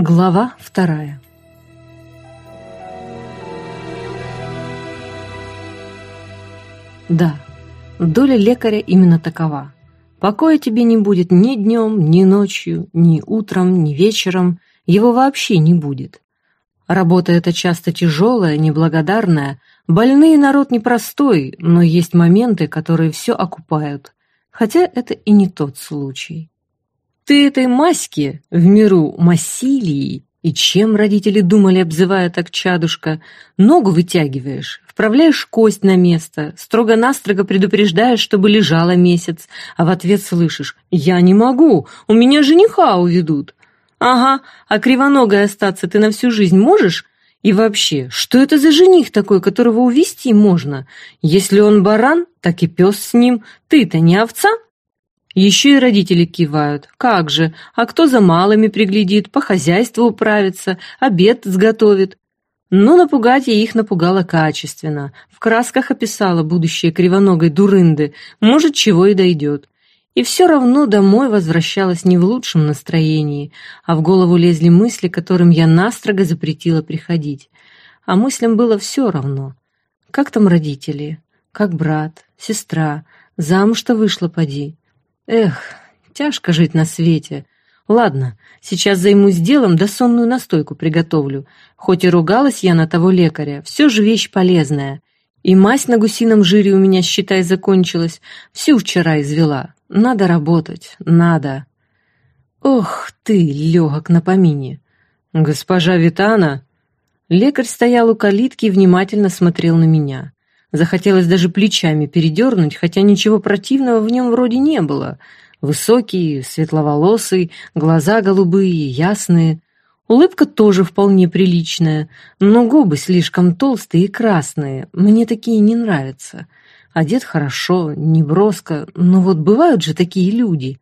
Глава вторая Да, доля лекаря именно такова. Покоя тебе не будет ни днем, ни ночью, ни утром, ни вечером, его вообще не будет. Работа эта часто тяжелая, неблагодарная, больные народ непростой, но есть моменты, которые все окупают, хотя это и не тот случай. Ты этой маське в миру Массилии, и чем родители думали, обзывая так чадушка, ногу вытягиваешь, вправляешь кость на место, строго-настрого предупреждаешь, чтобы лежала месяц, а в ответ слышишь «Я не могу, у меня жениха уведут». Ага, а кривоногой остаться ты на всю жизнь можешь? И вообще, что это за жених такой, которого увести можно? Если он баран, так и пес с ним, ты-то не овца?» Еще и родители кивают. Как же, а кто за малыми приглядит, по хозяйству управится, обед сготовит. Но напугать я их напугала качественно. В красках описала будущее кривоногой дурынды, может, чего и дойдет. И все равно домой возвращалась не в лучшем настроении, а в голову лезли мысли, которым я настрого запретила приходить. А мыслям было все равно. Как там родители? Как брат? Сестра? Замуж-то вышла поди. Эх, тяжко жить на свете. Ладно, сейчас займусь делом, да сонную настойку приготовлю. Хоть и ругалась я на того лекаря, все же вещь полезная. И мазь на гусином жире у меня, считай, закончилась. Всю вчера извела. Надо работать, надо. Ох ты, легок на помине. Госпожа Витана... Лекарь стоял у калитки и внимательно смотрел на меня. Захотелось даже плечами передернуть, хотя ничего противного в нем вроде не было. Высокий, светловолосый, глаза голубые, ясные. Улыбка тоже вполне приличная, но губы слишком толстые и красные. Мне такие не нравятся. Одет хорошо, не броско, но вот бывают же такие люди.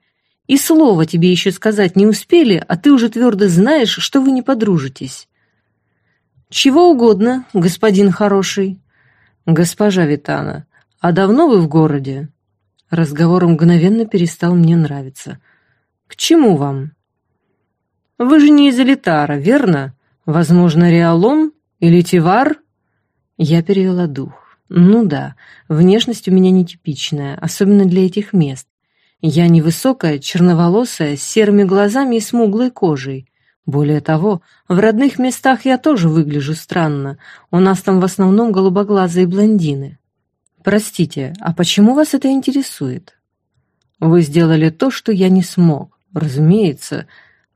И слова тебе еще сказать не успели, а ты уже твердо знаешь, что вы не подружитесь. «Чего угодно, господин хороший», «Госпожа Витана, а давно вы в городе?» Разговор мгновенно перестал мне нравиться. «К чему вам?» «Вы же не из Элитара, верно? Возможно, Реалон или Тивар?» Я перевела дух. «Ну да, внешность у меня нетипичная, особенно для этих мест. Я невысокая, черноволосая, с серыми глазами и смуглой кожей. Более того, в родных местах я тоже выгляжу странно. У нас там в основном голубоглазые блондины. Простите, а почему вас это интересует? Вы сделали то, что я не смог. Разумеется.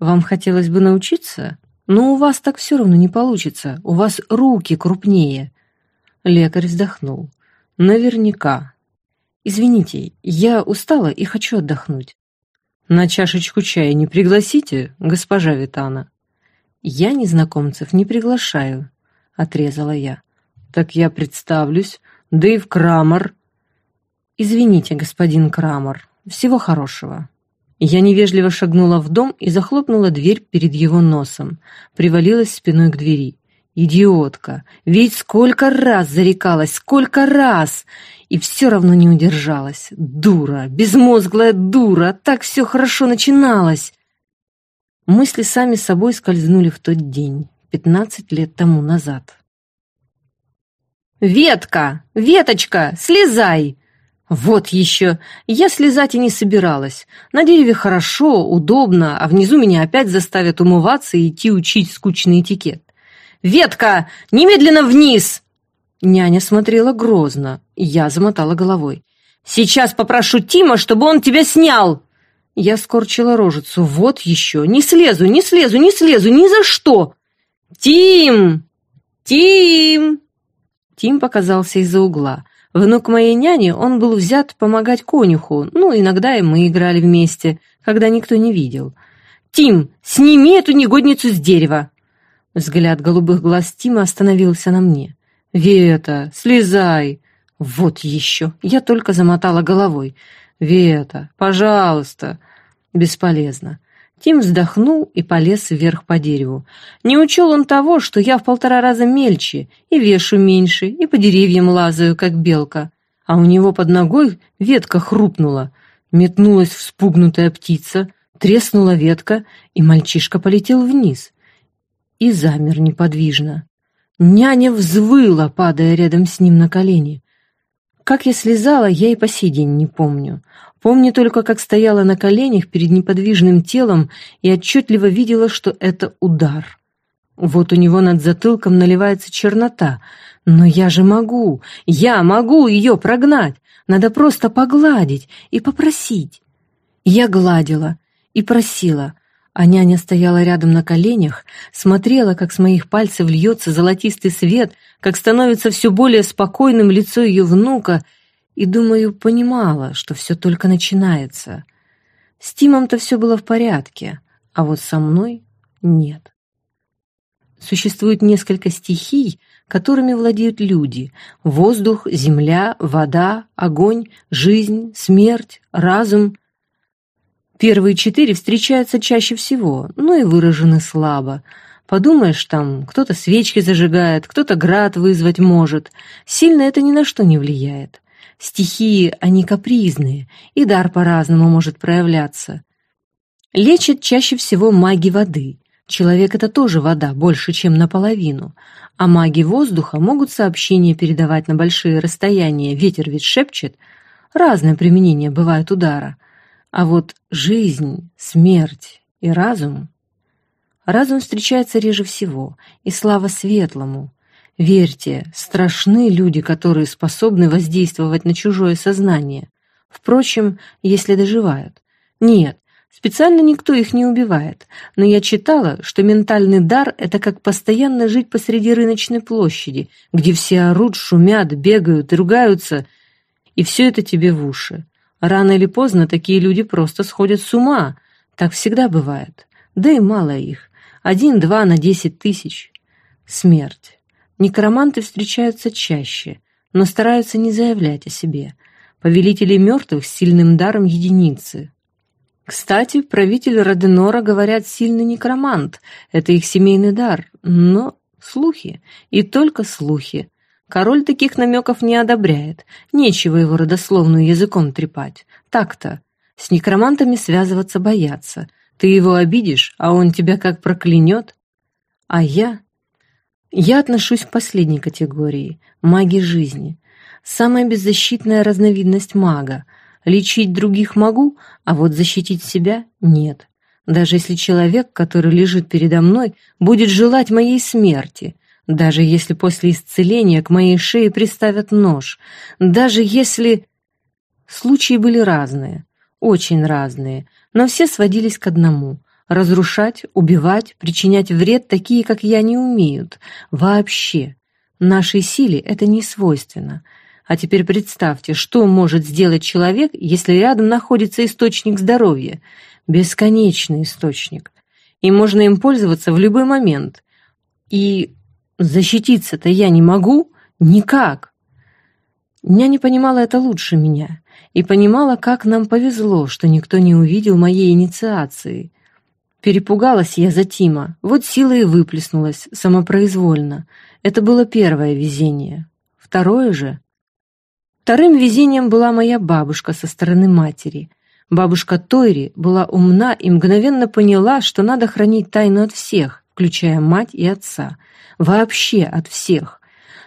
Вам хотелось бы научиться? Но у вас так все равно не получится. У вас руки крупнее. Лекарь вздохнул. Наверняка. Извините, я устала и хочу отдохнуть. «На чашечку чая не пригласите, госпожа Витана?» «Я незнакомцев не приглашаю», — отрезала я. «Так я представлюсь. Дэйв Крамер». «Извините, господин Крамер. Всего хорошего». Я невежливо шагнула в дом и захлопнула дверь перед его носом, привалилась спиной к двери. Идиотка! Ведь сколько раз зарекалась, сколько раз! И все равно не удержалась. Дура, безмозглая дура, так все хорошо начиналось. Мысли сами собой скользнули в тот день, пятнадцать лет тому назад. «Ветка! Веточка! Слезай!» Вот еще! Я слезать и не собиралась. На дереве хорошо, удобно, а внизу меня опять заставят умываться и идти учить скучный этикет. «Ветка! Немедленно вниз!» Няня смотрела грозно, я замотала головой. «Сейчас попрошу Тима, чтобы он тебя снял!» Я скорчила рожицу. «Вот еще! Не слезу, не слезу, не слезу! Ни за что!» «Тим! Тим!» Тим показался из-за угла. Внук моей няни, он был взят помогать конюху, ну, иногда и мы играли вместе, когда никто не видел. «Тим, сними эту негодницу с дерева!» Взгляд голубых глаз Тима остановился на мне. «Вета, слезай!» «Вот еще!» Я только замотала головой. «Вета, пожалуйста!» Бесполезно. Тим вздохнул и полез вверх по дереву. Не учел он того, что я в полтора раза мельче, и вешу меньше, и по деревьям лазаю, как белка. А у него под ногой ветка хрупнула. Метнулась вспугнутая птица, треснула ветка, и мальчишка полетел вниз. И замер неподвижно. Няня взвыла, падая рядом с ним на колени. Как я слезала, я и по сей день не помню. Помню только, как стояла на коленях перед неподвижным телом и отчетливо видела, что это удар. Вот у него над затылком наливается чернота. Но я же могу, я могу ее прогнать. Надо просто погладить и попросить. Я гладила и просила, а няня стояла рядом на коленях, смотрела, как с моих пальцев льется золотистый свет, как становится все более спокойным лицо ее внука — и, думаю, понимала, что все только начинается. С Тимом-то все было в порядке, а вот со мной нет. Существует несколько стихий, которыми владеют люди – воздух, земля, вода, огонь, жизнь, смерть, разум. Первые четыре встречаются чаще всего, но и выражены слабо. Подумаешь, там кто-то свечки зажигает, кто-то град вызвать может. Сильно это ни на что не влияет. Стихии, они капризные, и дар по-разному может проявляться. Лечат чаще всего маги воды. Человек — это тоже вода, больше, чем наполовину. А маги воздуха могут сообщения передавать на большие расстояния, ветер ведь шепчет. Разное применение бывает удара. А вот жизнь, смерть и разум... Разум встречается реже всего, и слава светлому. Верьте, страшны люди, которые способны воздействовать на чужое сознание. Впрочем, если доживают. Нет, специально никто их не убивает, но я читала, что ментальный дар — это как постоянно жить посреди рыночной площади, где все орут, шумят, бегают и ругаются, и все это тебе в уши. Рано или поздно такие люди просто сходят с ума. Так всегда бывает. Да и мало их. Один-два на десять тысяч. Смерть. Некроманты встречаются чаще, но стараются не заявлять о себе. Повелители мертвых с сильным даром единицы. Кстати, правитель Роденора, говорят, сильный некромант. Это их семейный дар. Но слухи. И только слухи. Король таких намеков не одобряет. Нечего его родословную языком трепать. Так-то. С некромантами связываться боятся. Ты его обидишь, а он тебя как проклянет. А я я отношусь к последней категории – маги жизни. Самая беззащитная разновидность мага. Лечить других могу, а вот защитить себя – нет. Даже если человек, который лежит передо мной, будет желать моей смерти, даже если после исцеления к моей шее приставят нож, даже если... Случаи были разные, очень разные, но все сводились к одному – Разрушать, убивать, причинять вред такие, как я, не умеют. Вообще. Нашей силе это не свойственно. А теперь представьте, что может сделать человек, если рядом находится источник здоровья. Бесконечный источник. И можно им пользоваться в любой момент. И защититься-то я не могу? Никак. Я не понимала это лучше меня. И понимала, как нам повезло, что никто не увидел моей инициации. Перепугалась я за Тима, вот сила и выплеснулась, самопроизвольно. Это было первое везение. Второе же... Вторым везением была моя бабушка со стороны матери. Бабушка Тойри была умна и мгновенно поняла, что надо хранить тайну от всех, включая мать и отца. Вообще от всех.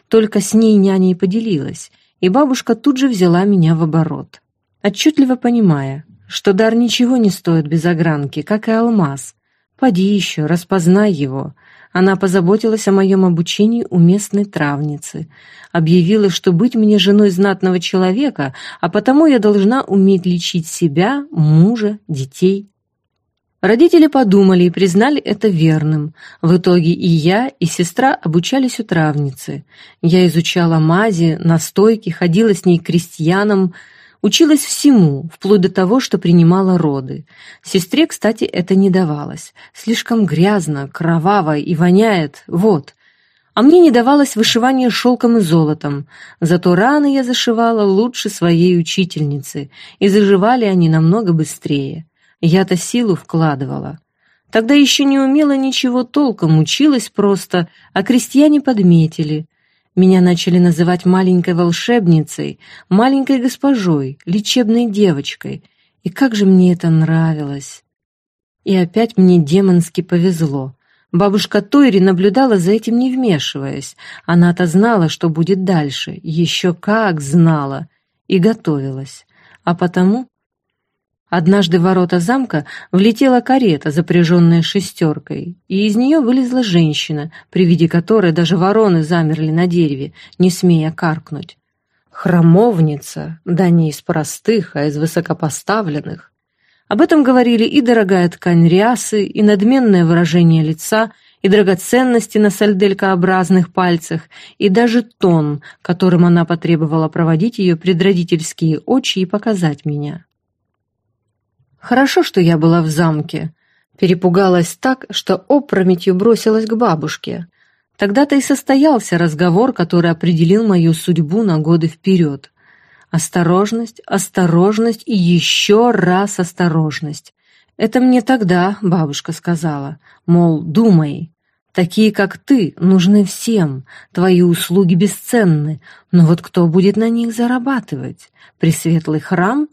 Только с ней няня и поделилась, и бабушка тут же взяла меня в оборот. Отчетливо понимая, что дар ничего не стоит без огранки, как и алмаз. Поди еще, распознай его. Она позаботилась о моем обучении у местной травницы. Объявила, что быть мне женой знатного человека, а потому я должна уметь лечить себя, мужа, детей. Родители подумали и признали это верным. В итоге и я, и сестра обучались у травницы. Я изучала мази, настойки, ходила с ней к крестьянам, Училась всему, вплоть до того, что принимала роды. Сестре, кстати, это не давалось. Слишком грязно, кроваво и воняет, вот. А мне не давалось вышивание шелком и золотом. Зато раны я зашивала лучше своей учительницы, и заживали они намного быстрее. Я-то силу вкладывала. Тогда еще не умела ничего толком, училась просто, а крестьяне подметили. Меня начали называть маленькой волшебницей, маленькой госпожой, лечебной девочкой. И как же мне это нравилось! И опять мне демонски повезло. Бабушка Тойри наблюдала за этим, не вмешиваясь. Она-то знала, что будет дальше, еще как знала, и готовилась. А потому... Однажды в ворота замка влетела карета, запряженная шестеркой, и из нее вылезла женщина, при виде которой даже вороны замерли на дереве, не смея каркнуть. Храмовница, да не из простых, а из высокопоставленных. Об этом говорили и дорогая ткань рясы, и надменное выражение лица, и драгоценности на сальделькообразных пальцах, и даже тон, которым она потребовала проводить ее предродительские очи и показать меня. Хорошо, что я была в замке. Перепугалась так, что опрометью бросилась к бабушке. Тогда-то и состоялся разговор, который определил мою судьбу на годы вперед. Осторожность, осторожность и еще раз осторожность. Это мне тогда бабушка сказала, мол, думай, такие, как ты, нужны всем, твои услуги бесценны, но вот кто будет на них зарабатывать? Пресветлый храм?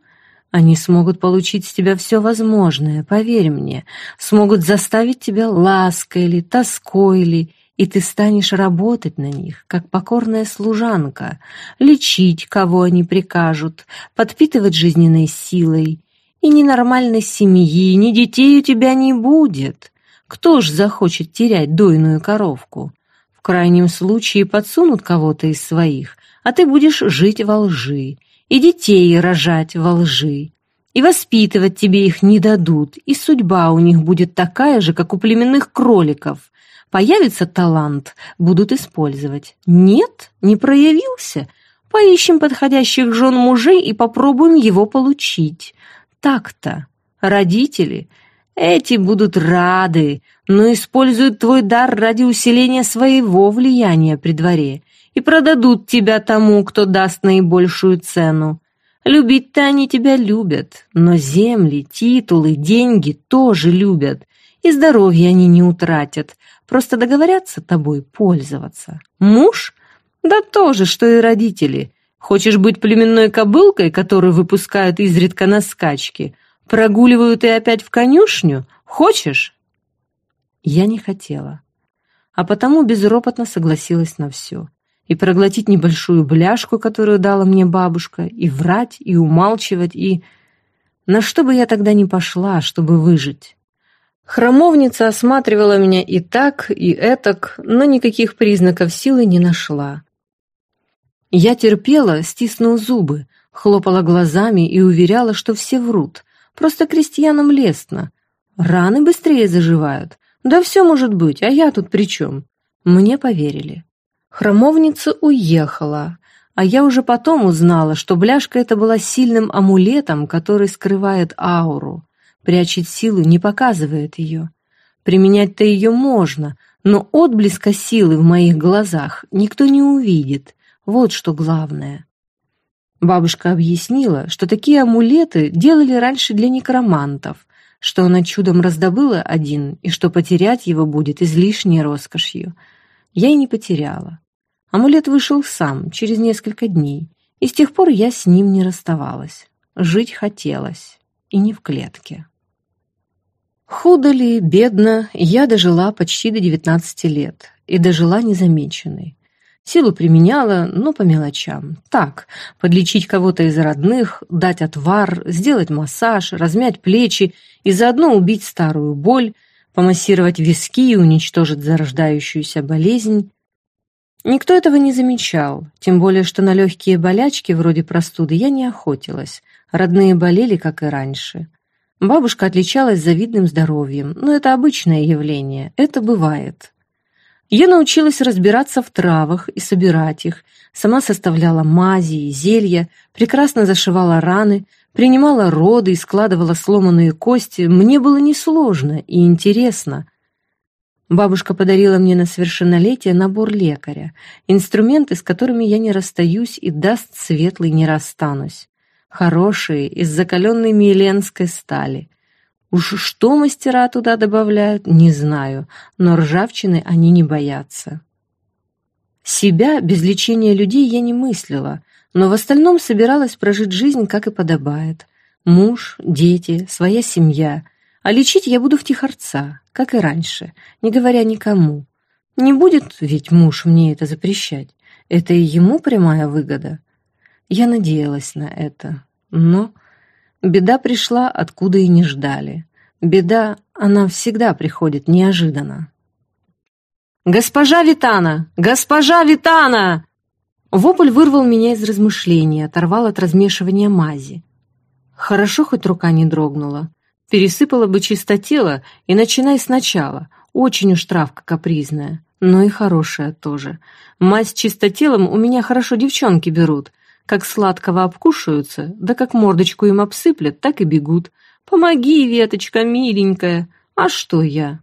Они смогут получить с тебя все возможное, поверь мне, смогут заставить тебя лаской ли, тоской ли, и ты станешь работать на них, как покорная служанка, лечить, кого они прикажут, подпитывать жизненной силой. И ни нормальной семьи, ни детей у тебя не будет. Кто ж захочет терять дойную коровку? В крайнем случае подсунут кого-то из своих, а ты будешь жить во лжи, и детей рожать во лжи. И воспитывать тебе их не дадут, и судьба у них будет такая же, как у племенных кроликов, Появится талант, будут использовать. Нет, не проявился. Поищем подходящих жен мужей и попробуем его получить. Так-то. Родители, эти будут рады, но используют твой дар ради усиления своего влияния при дворе и продадут тебя тому, кто даст наибольшую цену. Любить-то они тебя любят, но земли, титулы, деньги тоже любят, и здоровье они не утратят, Просто договорятся тобой пользоваться. Муж? Да тоже, что и родители. Хочешь быть племенной кобылкой, которую выпускают изредка на скачки? Прогуливают и опять в конюшню? Хочешь? Я не хотела. А потому безропотно согласилась на все. И проглотить небольшую бляшку, которую дала мне бабушка, и врать, и умалчивать, и... На что бы я тогда не пошла, чтобы выжить? Храмовница осматривала меня и так, и этак, но никаких признаков силы не нашла. Я терпела, стиснув зубы, хлопала глазами и уверяла, что все врут. Просто крестьянам лестно. Раны быстрее заживают. Да все может быть, а я тут при чем? Мне поверили. Храмовница уехала, а я уже потом узнала, что бляшка эта была сильным амулетом, который скрывает ауру прячет силу, не показывает ее. Применять-то ее можно, но отблеска силы в моих глазах никто не увидит. Вот что главное. Бабушка объяснила, что такие амулеты делали раньше для некромантов, что она чудом раздобыла один и что потерять его будет излишней роскошью. Я и не потеряла. Амулет вышел сам, через несколько дней, и с тех пор я с ним не расставалась. Жить хотелось, и не в клетке. Худо ли, бедно, я дожила почти до 19 лет и дожила незамеченной. Силу применяла, но по мелочам. Так, подлечить кого-то из родных, дать отвар, сделать массаж, размять плечи и заодно убить старую боль, помассировать виски и уничтожить зарождающуюся болезнь. Никто этого не замечал, тем более, что на легкие болячки вроде простуды я не охотилась. Родные болели, как и раньше. Бабушка отличалась завидным здоровьем, но это обычное явление, это бывает. Я научилась разбираться в травах и собирать их, сама составляла мази и зелья, прекрасно зашивала раны, принимала роды и складывала сломанные кости. Мне было несложно и интересно. Бабушка подарила мне на совершеннолетие набор лекаря, инструменты, с которыми я не расстаюсь и даст светлый не расстанусь хорошие, из закаленной миленской стали. Уж что мастера туда добавляют, не знаю, но ржавчины они не боятся. Себя без лечения людей я не мыслила, но в остальном собиралась прожить жизнь, как и подобает. Муж, дети, своя семья. А лечить я буду в Тихорца, как и раньше, не говоря никому. Не будет ведь муж мне это запрещать. Это и ему прямая выгода. Я надеялась на это, но беда пришла, откуда и не ждали. Беда, она всегда приходит неожиданно. «Госпожа Витана! Госпожа Витана!» Вопль вырвал меня из размышлений, оторвал от размешивания мази. Хорошо, хоть рука не дрогнула. Пересыпала бы чистотело и начинай сначала. Очень уж травка капризная, но и хорошая тоже. Мазь чистотелом у меня хорошо девчонки берут. Как сладкого обкушаются, да как мордочку им обсыплят, так и бегут. Помоги, веточка миленькая. А что я?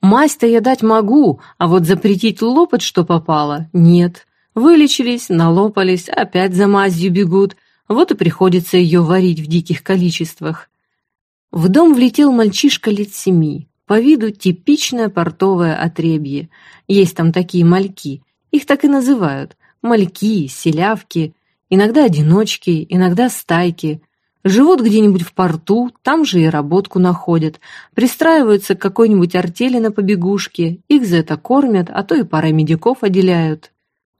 Мазь-то я дать могу, а вот запретить лопать, что попало, нет. Вылечились, налопались, опять за мазью бегут. Вот и приходится ее варить в диких количествах. В дом влетел мальчишка лет семи. По виду типичное портовое отребье. Есть там такие мальки. Их так и называют. Мальки, селявки. Иногда одиночки, иногда стайки. Живут где-нибудь в порту, там же и работку находят. Пристраиваются к какой-нибудь артели на побегушке. Их за это кормят, а то и парой медиков отделяют.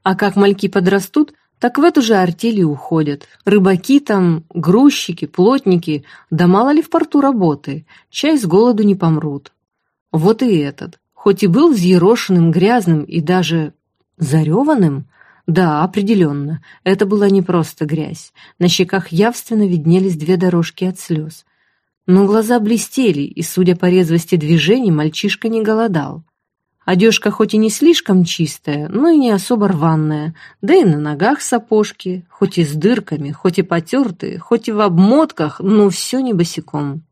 А как мальки подрастут, так в эту же артель и уходят. Рыбаки там, грузчики, плотники, да мало ли в порту работы, чай с голоду не помрут. Вот и этот, хоть и был взъерошенным, грязным и даже зареванным, да, определенно, это была не просто грязь. На щеках явственно виднелись две дорожки от слез. Но глаза блестели, и, судя по резвости движений, мальчишка не голодал. Одежка хоть и не слишком чистая, но и не особо рваная, да и на ногах сапожки, хоть и с дырками, хоть и потертые, хоть и в обмотках, но все не босиком.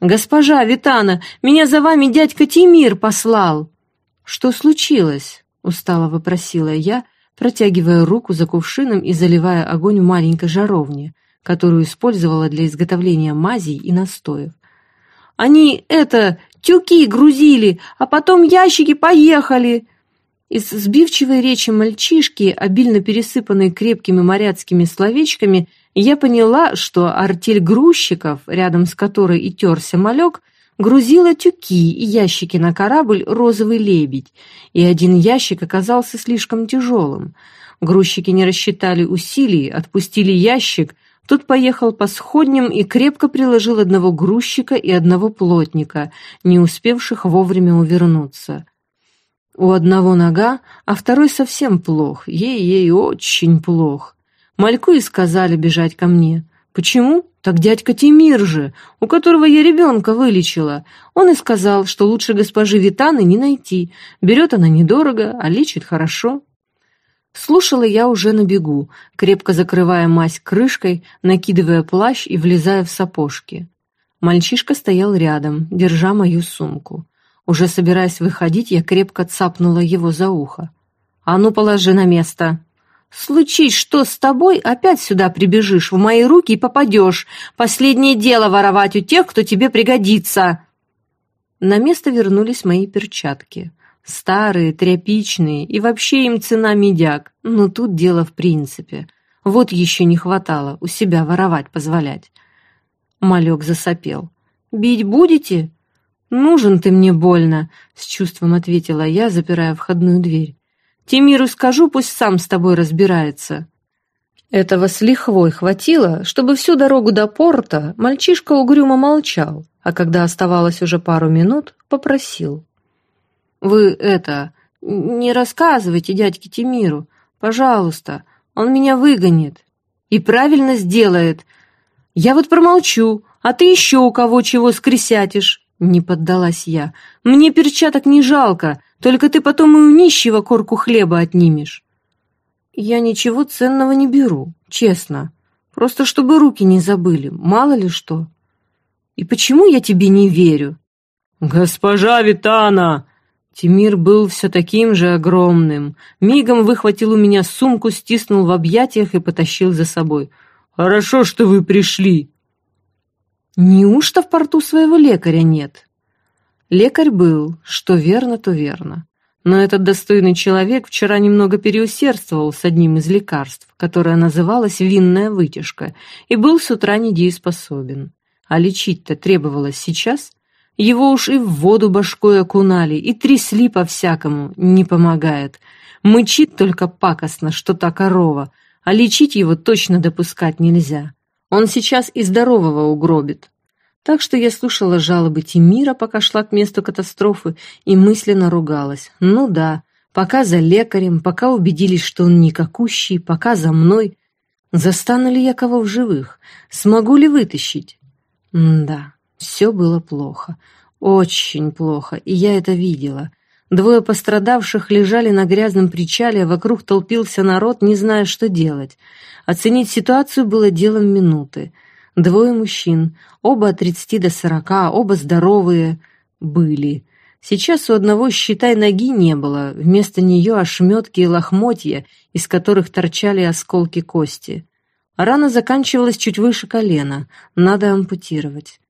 «Госпожа Витана, меня за вами дядька Тимир послал!» «Что случилось?» — устало вопросила я, протягивая руку за кувшином и заливая огонь в маленькой жаровне, которую использовала для изготовления мазей и настоев. «Они, это, тюки грузили, а потом ящики поехали!» Из сбивчивой речи мальчишки, обильно пересыпанной крепкими моряцкими словечками, я поняла, что артель грузчиков, рядом с которой и терся малек, грузила тюки и ящики на корабль «Розовый лебедь», и один ящик оказался слишком тяжелым. Грузчики не рассчитали усилий, отпустили ящик, тот поехал по сходням и крепко приложил одного грузчика и одного плотника, не успевших вовремя увернуться. У одного нога, а второй совсем плох, ей-ей очень плох. Мальку и сказали бежать ко мне. Почему? Так дядька Тимир же, у которого я ребенка вылечила. Он и сказал, что лучше госпожи Витаны не найти. Берет она недорого, а лечит хорошо. Слушала я уже на бегу, крепко закрывая мазь крышкой, накидывая плащ и влезая в сапожки. Мальчишка стоял рядом, держа мою сумку. Уже собираясь выходить, я крепко цапнула его за ухо. «А ну, положи на место!» Случись что с тобой, опять сюда прибежишь, в мои руки и попадешь. Последнее дело воровать у тех, кто тебе пригодится. На место вернулись мои перчатки. Старые, тряпичные, и вообще им цена медяк. Но тут дело в принципе. Вот еще не хватало у себя воровать позволять. Малек засопел. «Бить будете?» «Нужен ты мне больно», — с чувством ответила я, запирая входную дверь. Тимиру скажу, пусть сам с тобой разбирается». Этого с лихвой хватило, чтобы всю дорогу до порта мальчишка угрюмо молчал, а когда оставалось уже пару минут, попросил. «Вы это, не рассказывайте дядьке Тимиру, пожалуйста, он меня выгонит. И правильно сделает. Я вот промолчу, а ты еще у кого чего скресятишь». Не поддалась я. «Мне перчаток не жалко, только ты потом и у нищего корку хлеба отнимешь». «Я ничего ценного не беру, честно. Просто чтобы руки не забыли, мало ли что. И почему я тебе не верю?» «Госпожа Витана!» Тимир был все таким же огромным. Мигом выхватил у меня сумку, стиснул в объятиях и потащил за собой. «Хорошо, что вы пришли!» Неужто в порту своего лекаря нет? Лекарь был, что верно, то верно. Но этот достойный человек вчера немного переусердствовал с одним из лекарств, которое называлось винная вытяжка, и был с утра недееспособен. А лечить-то требовалось сейчас. Его уж и в воду башкой окунали, и трясли по-всякому, не помогает. Мычит только пакостно, что та корова, а лечить его точно допускать нельзя. Он сейчас и здорового угробит. Так что я слушала жалобы Тимира, пока шла к месту катастрофы, и мысленно ругалась. Ну да, пока за лекарем, пока убедились, что он никакущий, пока за мной. Застану ли я кого в живых? Смогу ли вытащить? М да, все было плохо. Очень плохо, и я это видела. Двое пострадавших лежали на грязном причале, а вокруг толпился народ, не зная, что делать. Оценить ситуацию было делом минуты. Двое мужчин, оба от тридцати до сорока, оба здоровые, были. Сейчас у одного, считай, ноги не было, вместо нее ошметки и лохмотья, из которых торчали осколки кости. Рана заканчивалась чуть выше колена, надо ампутировать.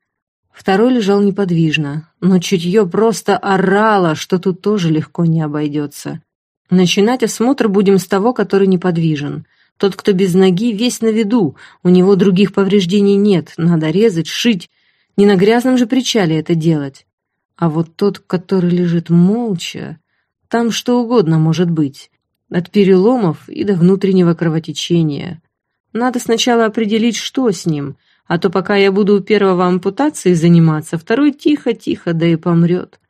Второй лежал неподвижно, но чутье просто орало, что тут тоже легко не обойдется. Начинать осмотр будем с того, который неподвижен. Тот, кто без ноги, весь на виду, у него других повреждений нет, надо резать, шить. Не на грязном же причале это делать. А вот тот, который лежит молча, там что угодно может быть. От переломов и до внутреннего кровотечения. Надо сначала определить, что с ним — а то пока я буду у первого ампутации заниматься, второй тихо-тихо, да и помрет.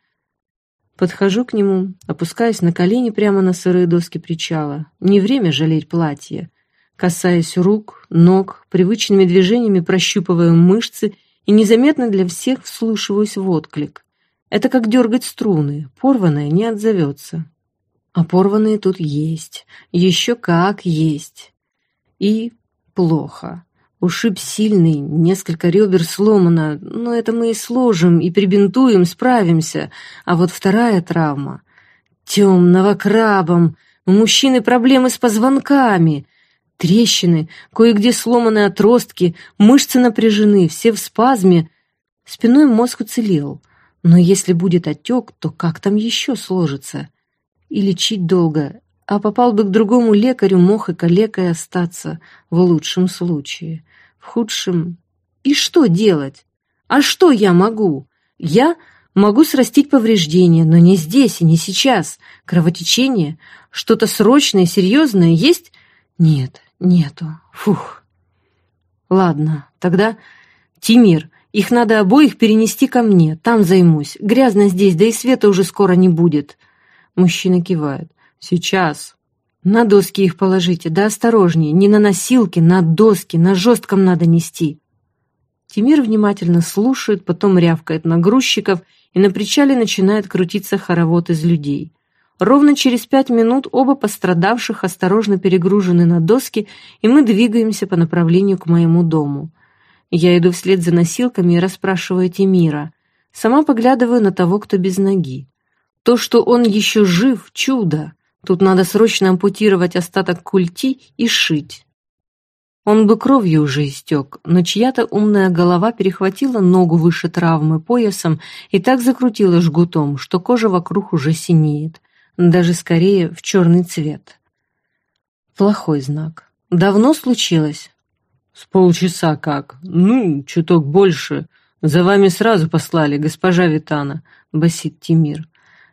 Подхожу к нему, опускаюсь на колени прямо на сырые доски причала. Не время жалеть платье. Касаясь рук, ног, привычными движениями прощупываю мышцы и незаметно для всех вслушиваюсь в отклик. Это как дергать струны, порванное не отзовется. А порванные тут есть, еще как есть. И плохо. Ушиб сильный, несколько ребер сломано, но это мы и сложим, и прибинтуем, справимся. А вот вторая травма... Темного крабом. У мужчины проблемы с позвонками. Трещины, кое-где сломаны отростки, мышцы напряжены, все в спазме. Спиной мозг уцелел. Но если будет отек, то как там еще сложится? И лечить долго, а попал бы к другому лекарю, мог и калекой остаться, в лучшем случае. В худшем... И что делать? А что я могу? Я могу срастить повреждения, но не здесь и не сейчас. Кровотечение? Что-то срочное, серьезное есть? Нет, нету. Фух. Ладно, тогда... Тимир, их надо обоих перенести ко мне, там займусь. Грязно здесь, да и света уже скоро не будет. Мужчина кивает. «Сейчас». «На доски их положите, да осторожнее, не на носилки, на доски, на жестком надо нести». Тимир внимательно слушает, потом рявкает на грузчиков, и на причале начинает крутиться хоровод из людей. Ровно через пять минут оба пострадавших осторожно перегружены на доски, и мы двигаемся по направлению к моему дому. Я иду вслед за носилками и расспрашиваю Тимира. Сама поглядываю на того, кто без ноги. То, что он еще жив, чудо. Тут надо срочно ампутировать остаток культи и шить. Он бы кровью уже истек, но чья-то умная голова перехватила ногу выше травмы поясом и так закрутила жгутом, что кожа вокруг уже синеет, даже скорее в черный цвет. Плохой знак. Давно случилось? С полчаса как. Ну, чуток больше. За вами сразу послали, госпожа Витана, басит Тимир.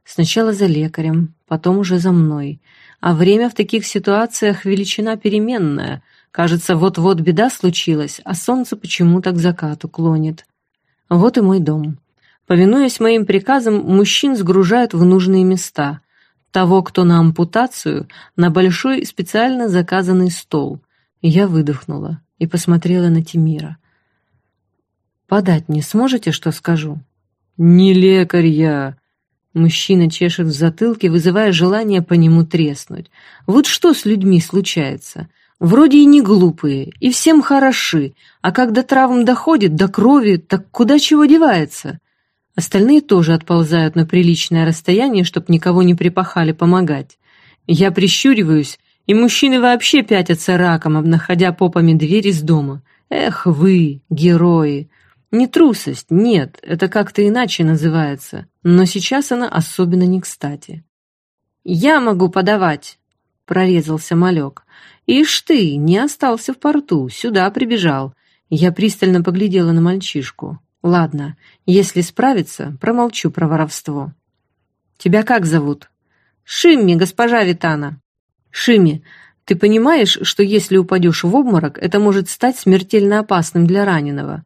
Сначала за лекарем, потом уже за мной. А время в таких ситуациях величина переменная. Кажется, вот-вот беда случилась, а солнце почему-то к закату клонит. Вот и мой дом. Повинуясь моим приказам, мужчин сгружают в нужные места. Того, кто на ампутацию, на большой специально заказанный стол. Я выдохнула и посмотрела на Тимира. «Подать не сможете, что скажу?» «Не лекарь я», Мужчина чешет в затылке, вызывая желание по нему треснуть. Вот что с людьми случается? Вроде и не глупые, и всем хороши, а когда травм доходит, до крови, так куда чего девается? Остальные тоже отползают на приличное расстояние, чтоб никого не припахали помогать. Я прищуриваюсь, и мужчины вообще пятятся раком, обнаходя попами дверь из дома. Эх вы, герои! Не трусость, нет, это как-то иначе называется, но сейчас она особенно не кстати. «Я могу подавать», — прорезался малек. «Ишь ты, не остался в порту, сюда прибежал. Я пристально поглядела на мальчишку. Ладно, если справится, промолчу про воровство. Тебя как зовут? Шимми, госпожа Витана. Шимми, ты понимаешь, что если упадешь в обморок, это может стать смертельно опасным для раненого?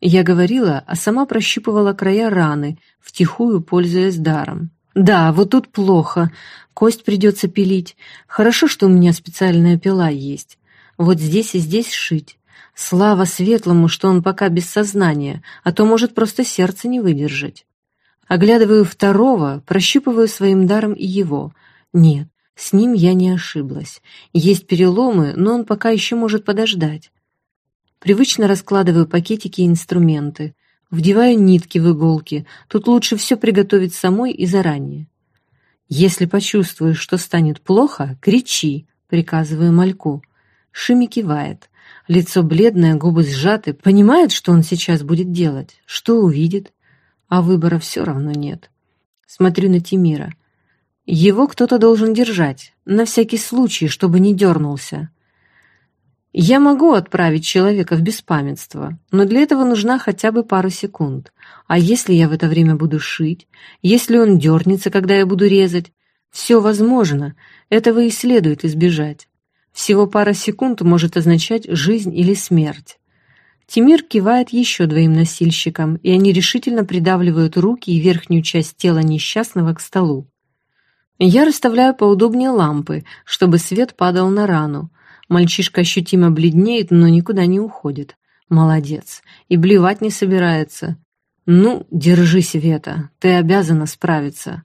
Я говорила, а сама прощупывала края раны, втихую пользуясь даром. Да, вот тут плохо. Кость придется пилить. Хорошо, что у меня специальная пила есть. Вот здесь и здесь шить. Слава светлому, что он пока без сознания, а то может просто сердце не выдержать. Оглядываю второго, прощупываю своим даром и его. Нет, с ним я не ошиблась. Есть переломы, но он пока еще может подождать. Привычно раскладываю пакетики и инструменты. Вдеваю нитки в иголки. Тут лучше все приготовить самой и заранее. «Если почувствуешь, что станет плохо, кричи», — приказываю мальку. Шими кивает. Лицо бледное, губы сжаты. Понимает, что он сейчас будет делать, что увидит. А выбора все равно нет. Смотрю на Тимира. Его кто-то должен держать, на всякий случай, чтобы не дернулся. Я могу отправить человека в беспамятство, но для этого нужна хотя бы пару секунд. А если я в это время буду шить? Если он дернется, когда я буду резать? Все возможно, этого и следует избежать. Всего пара секунд может означать жизнь или смерть. Тимир кивает еще двоим носильщикам, и они решительно придавливают руки и верхнюю часть тела несчастного к столу. Я расставляю поудобнее лампы, чтобы свет падал на рану. Мальчишка ощутимо бледнеет, но никуда не уходит. Молодец. И блевать не собирается. Ну, держись, Вета, ты обязана справиться.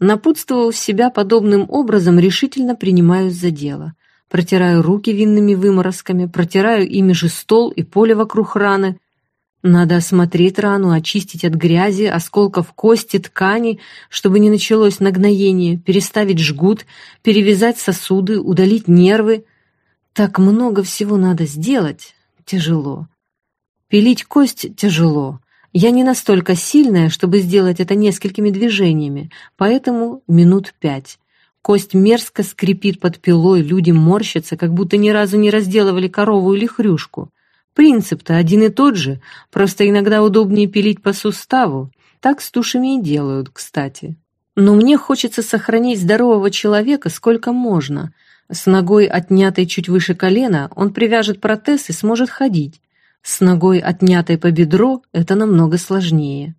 Напутствовав себя подобным образом, решительно принимаюсь за дело. Протираю руки винными выморозками, протираю ими же стол и поле вокруг раны. Надо осмотреть рану, очистить от грязи, осколков кости, ткани, чтобы не началось нагноение, переставить жгут, перевязать сосуды, удалить нервы. Так много всего надо сделать. Тяжело. Пилить кость тяжело. Я не настолько сильная, чтобы сделать это несколькими движениями, поэтому минут пять. Кость мерзко скрипит под пилой, люди морщатся, как будто ни разу не разделывали корову или хрюшку. Принцип-то один и тот же, просто иногда удобнее пилить по суставу. Так с тушами и делают, кстати. Но мне хочется сохранить здорового человека сколько можно. С ногой, отнятой чуть выше колена, он привяжет протез и сможет ходить. С ногой, отнятой по бедро, это намного сложнее.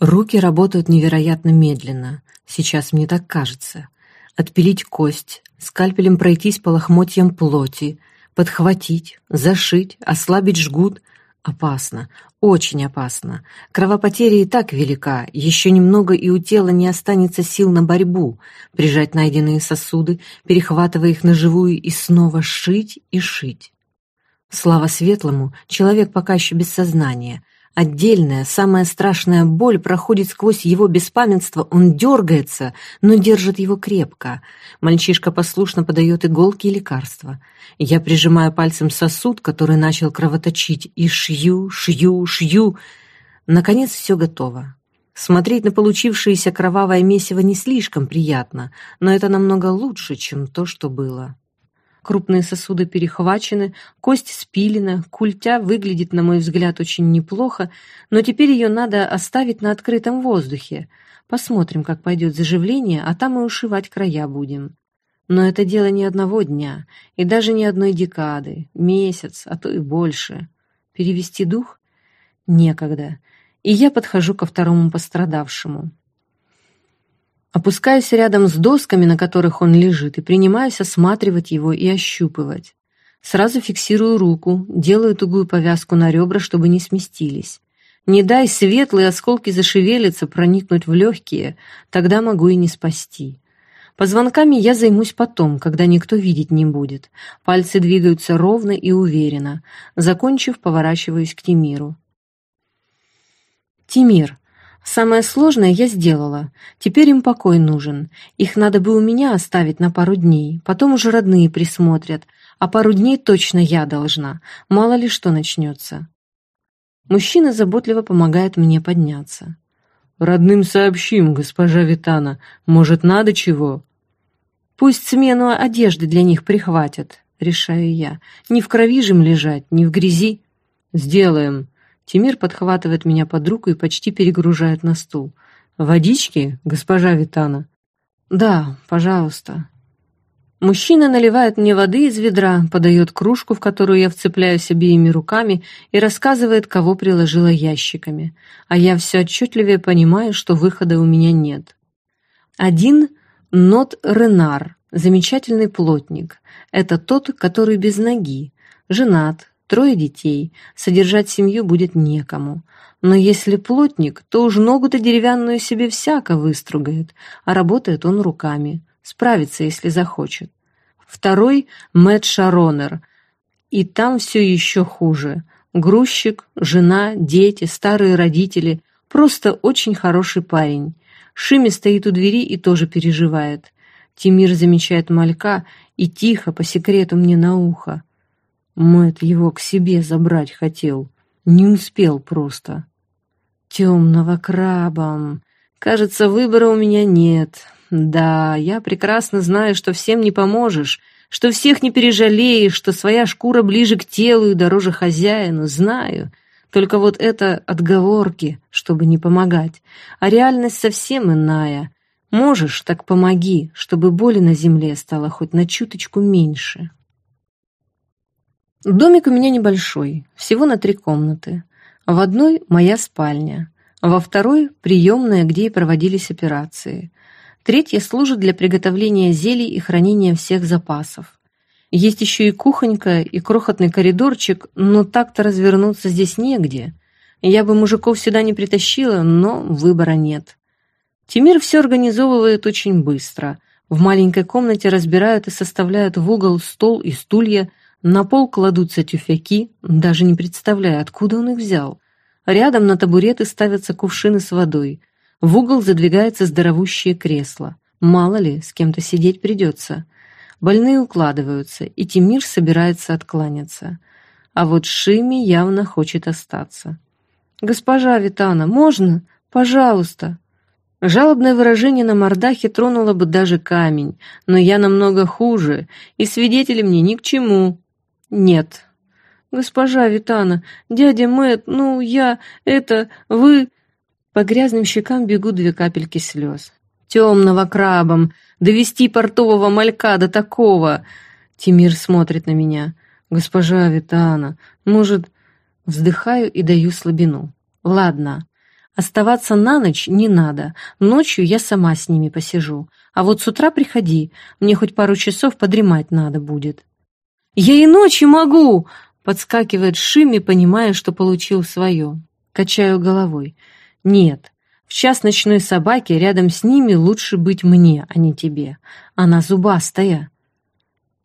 Руки работают невероятно медленно. Сейчас мне так кажется. Отпилить кость, скальпелем пройтись по лохмотьям плоти, подхватить, зашить, ослабить жгут. Опасно, очень опасно. Кровопотеря и так велика, еще немного и у тела не останется сил на борьбу. Прижать найденные сосуды, перехватывая их на живую и снова шить и шить. Слава светлому, человек пока еще без сознания. Отдельная, самая страшная боль проходит сквозь его беспамятство, он дергается, но держит его крепко. Мальчишка послушно подает иголки и лекарства. Я прижимаю пальцем сосуд, который начал кровоточить, и шью, шью, шью. Наконец все готово. Смотреть на получившееся кровавое месиво не слишком приятно, но это намного лучше, чем то, что было. Крупные сосуды перехвачены, кость спилена, культя выглядит, на мой взгляд, очень неплохо, но теперь ее надо оставить на открытом воздухе. Посмотрим, как пойдет заживление, а там и ушивать края будем. Но это дело не одного дня, и даже не одной декады, месяц, а то и больше. Перевести дух? Некогда. И я подхожу ко второму пострадавшему. Опускаюсь рядом с досками, на которых он лежит, и принимаюсь осматривать его и ощупывать. Сразу фиксирую руку, делаю тугую повязку на ребра, чтобы не сместились. Не дай светлые осколки зашевелиться, проникнуть в легкие, тогда могу и не спасти. Позвонками я займусь потом, когда никто видеть не будет. Пальцы двигаются ровно и уверенно. Закончив, поворачиваюсь к Тимиру. «Тимир, Самое сложное я сделала. Теперь им покой нужен. Их надо бы у меня оставить на пару дней. Потом уже родные присмотрят. А пару дней точно я должна. Мало ли что начнется. Мужчина заботливо помогает мне подняться. «Родным сообщим, госпожа Витана. Может, надо чего?» «Пусть смену одежды для них прихватят. — решаю я. «Не в крови же им лежать, не в грязи». «Сделаем». Тимир подхватывает меня под руку и почти перегружает на стул. «Водички, госпожа Витана?» «Да, пожалуйста». Мужчина наливает мне воды из ведра, подает кружку, в которую я вцепляюсь обеими руками, и рассказывает, кого приложила ящиками. А я все отчетливее понимаю, что выхода у меня нет. Один — Нот Ренар, замечательный плотник. Это тот, который без ноги, женат, трое детей, содержать семью будет некому. Но если плотник, то уж ногу-то деревянную себе всяко выстругает, а работает он руками. Справится, если захочет. Второй — Мэтт Шаронер. И там все еще хуже. Грузчик, жена, дети, старые родители. Просто очень хороший парень. Шими стоит у двери и тоже переживает. Тимир замечает малька и тихо, по секрету мне на ухо. Мэт его к себе забрать хотел. Не успел просто. Темного крабом. Кажется, выбора у меня нет. Да, я прекрасно знаю, что всем не поможешь, что всех не пережалеешь, что своя шкура ближе к телу и дороже хозяину. Знаю. Только вот это отговорки, чтобы не помогать. А реальность совсем иная. Можешь, так помоги, чтобы боли на земле стало хоть на чуточку меньше. Домик у меня небольшой, всего на три комнаты. В одной моя спальня, во второй приемная, где и проводились операции. Третья служит для приготовления зелий и хранения всех запасов. Есть еще и кухонька, и крохотный коридорчик, но так-то развернуться здесь негде. Я бы мужиков сюда не притащила, но выбора нет. Тимир все организовывает очень быстро. В маленькой комнате разбирают и составляют в угол стол и стулья, на пол кладутся тюфяки, даже не представляя, откуда он их взял. Рядом на табуреты ставятся кувшины с водой. В угол задвигается здоровущее кресло. Мало ли, с кем-то сидеть придется. Больные укладываются, и Тимир собирается откланяться. А вот Шими явно хочет остаться. «Госпожа Витана, можно? Пожалуйста!» Жалобное выражение на мордахе тронуло бы даже камень, но я намного хуже, и свидетели мне ни к чему. «Нет». «Госпожа Витана, дядя Мэт, ну, я... это... вы...» По грязным щекам бегут две капельки слез. «Темного крабом! Довести портового малька до такого!» Тимир смотрит на меня. «Госпожа Витана, может...» Вздыхаю и даю слабину. «Ладно, Оставаться на ночь не надо. Ночью я сама с ними посижу. А вот с утра приходи. Мне хоть пару часов подремать надо будет. «Я и ночью могу!» — подскакивает Шими, понимая, что получил свое. Качаю головой. «Нет, в час ночной собаки рядом с ними лучше быть мне, а не тебе. Она зубастая».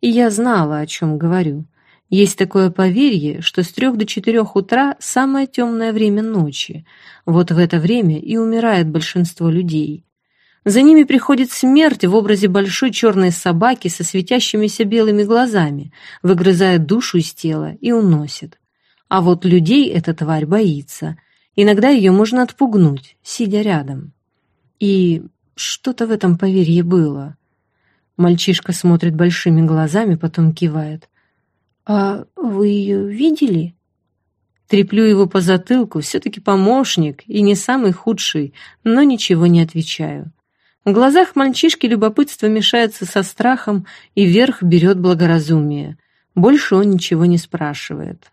И я знала, о чем говорю. Есть такое поверье, что с трех до четырех утра самое темное время ночи. Вот в это время и умирает большинство людей. За ними приходит смерть в образе большой черной собаки со светящимися белыми глазами, выгрызает душу из тела и уносит. А вот людей эта тварь боится. Иногда ее можно отпугнуть, сидя рядом. И что-то в этом поверье было. Мальчишка смотрит большими глазами, потом кивает. «А вы ее видели?» Треплю его по затылку, все-таки помощник и не самый худший, но ничего не отвечаю. В глазах мальчишки любопытство мешается со страхом, и верх берет благоразумие. Больше он ничего не спрашивает.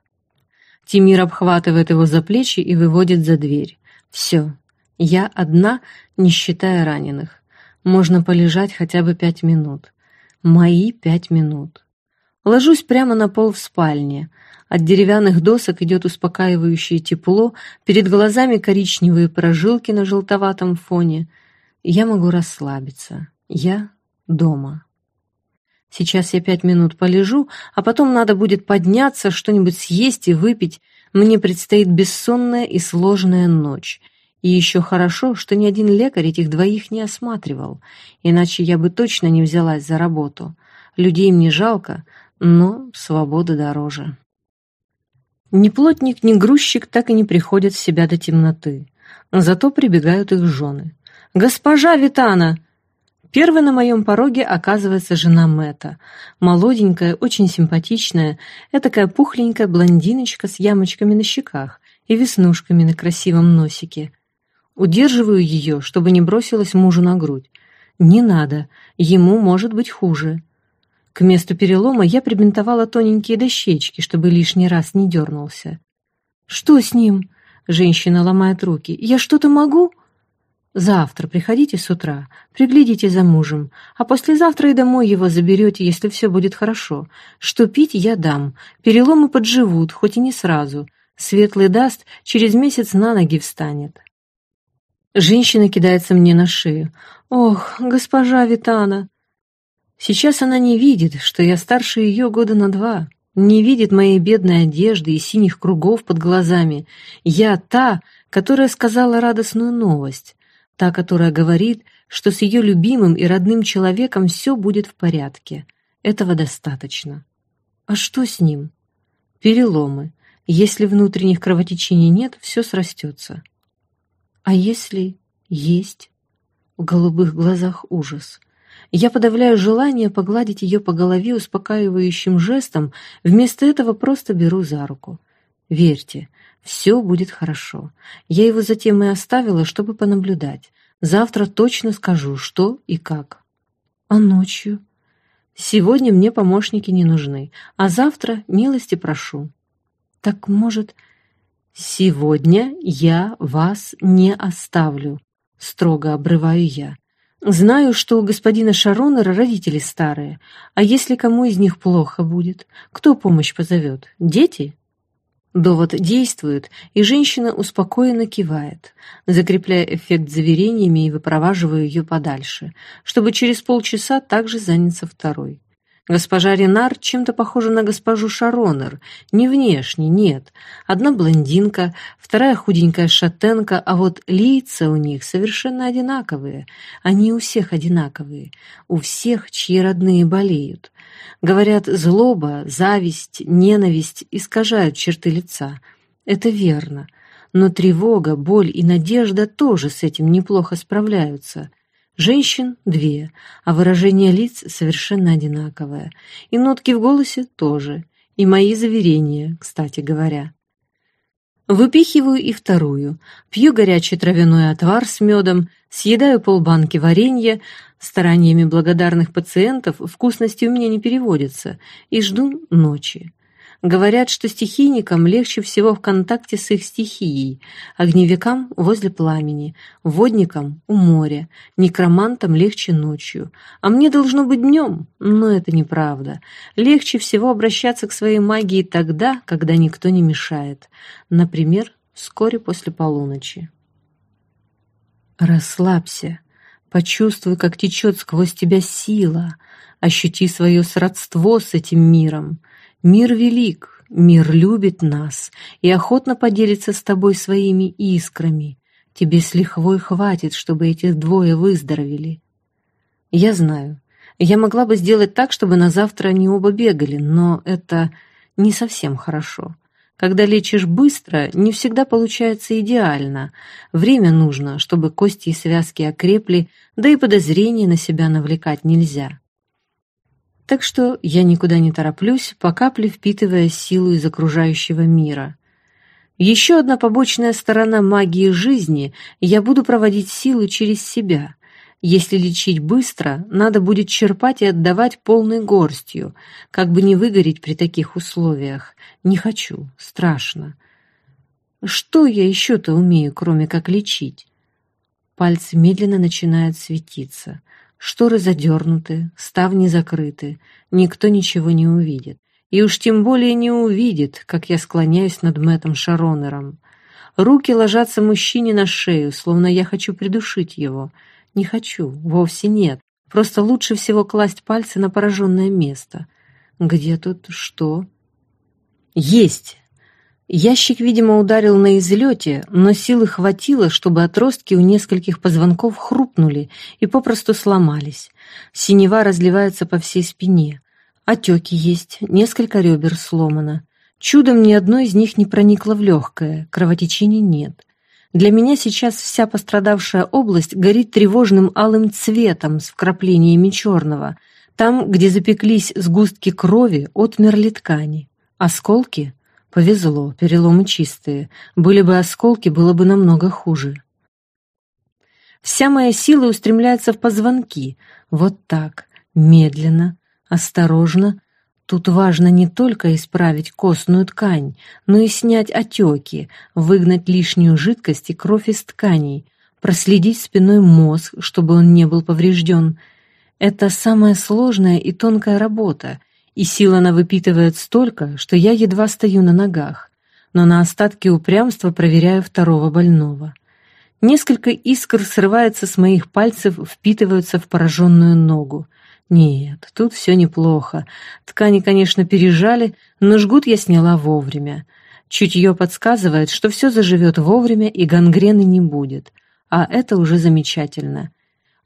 Тимир обхватывает его за плечи и выводит за дверь. Все, я одна, не считая раненых. Можно полежать хотя бы пять минут. Мои пять минут. Ложусь прямо на пол в спальне. От деревянных досок идет успокаивающее тепло, перед глазами коричневые прожилки на желтоватом фоне — я могу расслабиться. Я дома. Сейчас я пять минут полежу, а потом надо будет подняться, что-нибудь съесть и выпить. Мне предстоит бессонная и сложная ночь. И еще хорошо, что ни один лекарь этих двоих не осматривал, иначе я бы точно не взялась за работу. Людей мне жалко, но свобода дороже. Ни плотник, ни грузчик так и не приходят в себя до темноты. Зато прибегают их жены. «Госпожа Витана!» Первой на моем пороге оказывается жена Мэтта. Молоденькая, очень симпатичная, этакая пухленькая блондиночка с ямочками на щеках и веснушками на красивом носике. Удерживаю ее, чтобы не бросилась мужу на грудь. Не надо, ему может быть хуже. К месту перелома я прибинтовала тоненькие дощечки, чтобы лишний раз не дернулся. «Что с ним?» — женщина ломает руки. «Я что-то могу?» Завтра приходите с утра, приглядите за мужем, а послезавтра и домой его заберете, если все будет хорошо. Что пить я дам, переломы подживут, хоть и не сразу. Светлый даст, через месяц на ноги встанет. Женщина кидается мне на шею. «Ох, госпожа Витана!» Сейчас она не видит, что я старше ее года на два, не видит моей бедной одежды и синих кругов под глазами. Я та, которая сказала радостную новость. Та, которая говорит, что с ее любимым и родным человеком все будет в порядке. Этого достаточно. А что с ним? Переломы. Если внутренних кровотечений нет, все срастется. А если есть? В голубых глазах ужас. Я подавляю желание погладить ее по голове успокаивающим жестом, вместо этого просто беру за руку. Верьте, все будет хорошо. Я его затем и оставила, чтобы понаблюдать. Завтра точно скажу, что и как. А ночью? Сегодня мне помощники не нужны, а завтра милости прошу. Так, может, сегодня я вас не оставлю, строго обрываю я. Знаю, что у господина Шаронера родители старые, а если кому из них плохо будет, кто помощь позовет? Дети? Довод действует, и женщина успокоенно кивает, закрепляя эффект заверениями и выпроваживая ее подальше, чтобы через полчаса также заняться второй. Госпожа Ренар чем-то похожа на госпожу Шаронер. Не внешне, нет. Одна блондинка, вторая худенькая шатенка, а вот лица у них совершенно одинаковые. Они у всех одинаковые. У всех, чьи родные болеют. Говорят, злоба, зависть, ненависть искажают черты лица. Это верно. Но тревога, боль и надежда тоже с этим неплохо справляются. Женщин две, а выражение лиц совершенно одинаковое. И нотки в голосе тоже. И мои заверения, кстати говоря. Выпихиваю и вторую. Пью горячий травяной отвар с медом, съедаю полбанки варенья. Стараниями благодарных пациентов вкусности у меня не переводятся. И жду ночи. Говорят, что стихийникам легче всего в контакте с их стихией, огневикам — возле пламени, водникам — у моря, некромантам легче ночью. А мне должно быть днем, но это неправда. Легче всего обращаться к своей магии тогда, когда никто не мешает. Например, вскоре после полуночи. Расслабься. Почувствуй, как течет сквозь тебя сила. Ощути свое сродство с этим миром. Мир велик, мир любит нас и охотно поделится с тобой своими искрами. Тебе с лихвой хватит, чтобы эти двое выздоровели. Я знаю, я могла бы сделать так, чтобы на завтра они оба бегали, но это не совсем хорошо. Когда лечишь быстро, не всегда получается идеально. Время нужно, чтобы кости и связки окрепли, да и подозрения на себя навлекать нельзя. Так что я никуда не тороплюсь, по капле впитывая силу из окружающего мира. Еще одна побочная сторона магии жизни — я буду проводить силу через себя. Если лечить быстро, надо будет черпать и отдавать полной горстью, как бы не выгореть при таких условиях. Не хочу, страшно. Что я еще-то умею, кроме как лечить? Пальцы медленно начинают светиться — Шторы задернуты, ставни закрыты, никто ничего не увидит. И уж тем более не увидит, как я склоняюсь над Мэттом Шаронером. Руки ложатся мужчине на шею, словно я хочу придушить его. Не хочу, вовсе нет. Просто лучше всего класть пальцы на пораженное место. Где тут что? Есть! Ящик, видимо, ударил на излете, но силы хватило, чтобы отростки у нескольких позвонков хрупнули и попросту сломались. Синева разливается по всей спине. Отеки есть, несколько ребер сломано. Чудом ни одно из них не проникло в легкое, кровотечений нет. Для меня сейчас вся пострадавшая область горит тревожным алым цветом с вкраплениями черного. Там, где запеклись сгустки крови, отмерли ткани. Осколки? Повезло, переломы чистые. Были бы осколки, было бы намного хуже. Вся моя сила устремляется в позвонки. Вот так, медленно, осторожно. Тут важно не только исправить костную ткань, но и снять отеки, выгнать лишнюю жидкость и кровь из тканей, проследить спиной мозг, чтобы он не был поврежден. Это самая сложная и тонкая работа, и сила она выпитывает столько, что я едва стою на ногах, но на остатки упрямства проверяю второго больного. Несколько искр срывается с моих пальцев, впитываются в пораженную ногу. Нет, тут все неплохо. Ткани, конечно, пережали, но жгут я сняла вовремя. Чутье подсказывает, что все заживет вовремя и гангрены не будет. А это уже замечательно.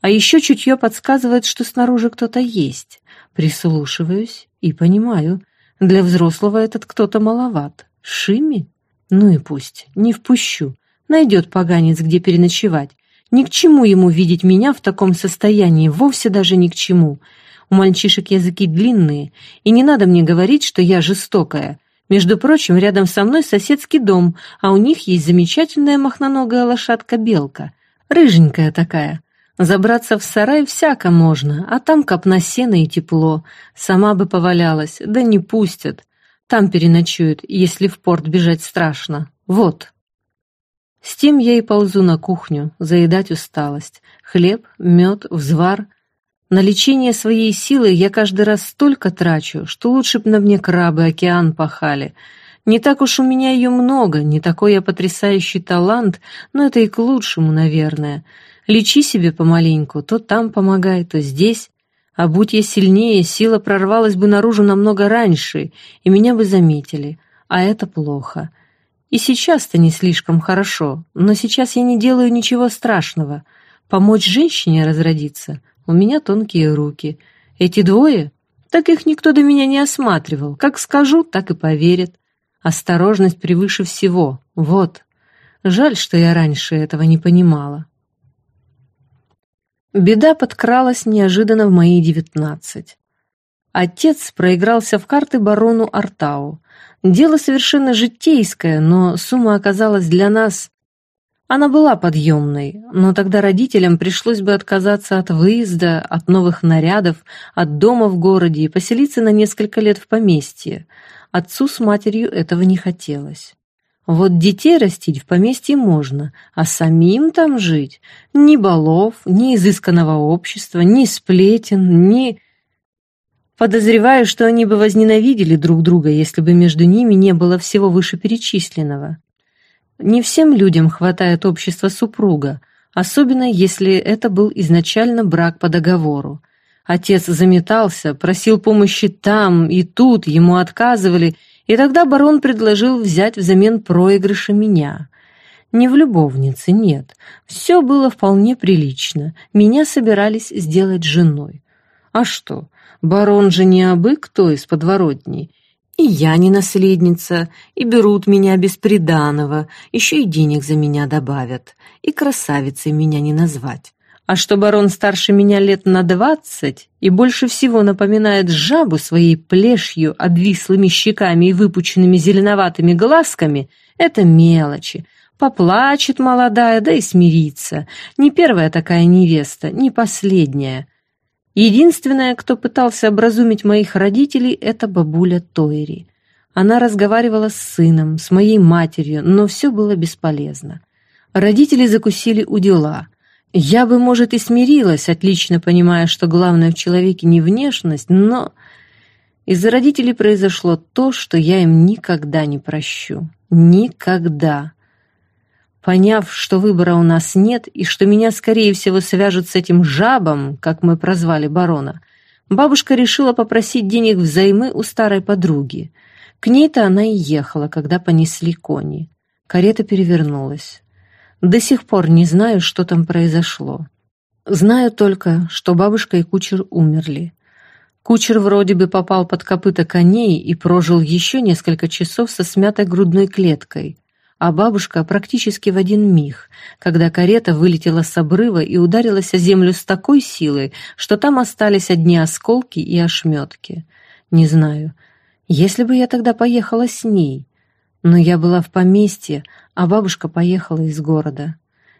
А еще чутье подсказывает, что снаружи кто-то есть. Прислушиваюсь и понимаю, для взрослого этот кто-то маловат. Шими? Ну и пусть, не впущу. Найдет поганец, где переночевать. Ни к чему ему видеть меня в таком состоянии, вовсе даже ни к чему. У мальчишек языки длинные, и не надо мне говорить, что я жестокая. Между прочим, рядом со мной соседский дом, а у них есть замечательная махноногая лошадка-белка. Рыженькая такая. Забраться в сарай всяко можно, а там копна сена и тепло. Сама бы повалялась, да не пустят. Там переночуют, если в порт бежать страшно. Вот. С тем я и ползу на кухню, заедать усталость. Хлеб, мед, взвар. На лечение своей силы я каждый раз столько трачу, что лучше б на мне крабы океан пахали. Не так уж у меня ее много, не такой я потрясающий талант, но это и к лучшему, наверное. Лечи себе помаленьку, то там помогай, то здесь. А будь я сильнее, сила прорвалась бы наружу намного раньше, и меня бы заметили. А это плохо. И сейчас-то не слишком хорошо, но сейчас я не делаю ничего страшного. Помочь женщине разродиться? У меня тонкие руки. Эти двое? Так их никто до меня не осматривал. Как скажу, так и поверят. Осторожность превыше всего. Вот. Жаль, что я раньше этого не понимала. Беда подкралась неожиданно в мои девятнадцать. Отец проигрался в карты барону Артау. Дело совершенно житейское, но сумма оказалась для нас... Она была подъемной, но тогда родителям пришлось бы отказаться от выезда, от новых нарядов, от дома в городе и поселиться на несколько лет в поместье. Отцу с матерью этого не хотелось. Вот детей растить в поместье можно, а самим там жить ни балов, ни изысканного общества, ни сплетен, ни... Подозреваю, что они бы возненавидели друг друга, если бы между ними не было всего вышеперечисленного. Не всем людям хватает общества супруга, особенно если это был изначально брак по договору. Отец заметался, просил помощи там и тут, ему отказывали, и тогда барон предложил взять взамен проигрыша меня. Не в любовнице, нет. Все было вполне прилично. Меня собирались сделать женой. А что? Барон же не абы кто из подворотней. И я не наследница, и берут меня без приданого, еще и денег за меня добавят, и красавицей меня не назвать. А что барон старше меня лет на двадцать и больше всего напоминает жабу своей плешью, обвислыми щеками и выпученными зеленоватыми глазками, это мелочи. Поплачет молодая, да и смирится. Не первая такая невеста, не последняя. Единственная, кто пытался образумить моих родителей, это бабуля Тойри. Она разговаривала с сыном, с моей матерью, но все было бесполезно. Родители закусили у дела. Я бы, может, и смирилась, отлично понимая, что главное в человеке не внешность, но из-за родителей произошло то, что я им никогда не прощу. Никогда. Поняв, что выбора у нас нет и что меня, скорее всего, свяжут с этим жабом, как мы прозвали барона, бабушка решила попросить денег взаймы у старой подруги. К ней-то она и ехала, когда понесли кони. Карета перевернулась. До сих пор не знаю, что там произошло. Знаю только, что бабушка и кучер умерли. Кучер вроде бы попал под копыта коней и прожил еще несколько часов со смятой грудной клеткой, а бабушка практически в один миг, когда карета вылетела с обрыва и ударилась о землю с такой силой, что там остались одни осколки и ошметки. Не знаю, если бы я тогда поехала с ней. Но я была в поместье, а бабушка поехала из города.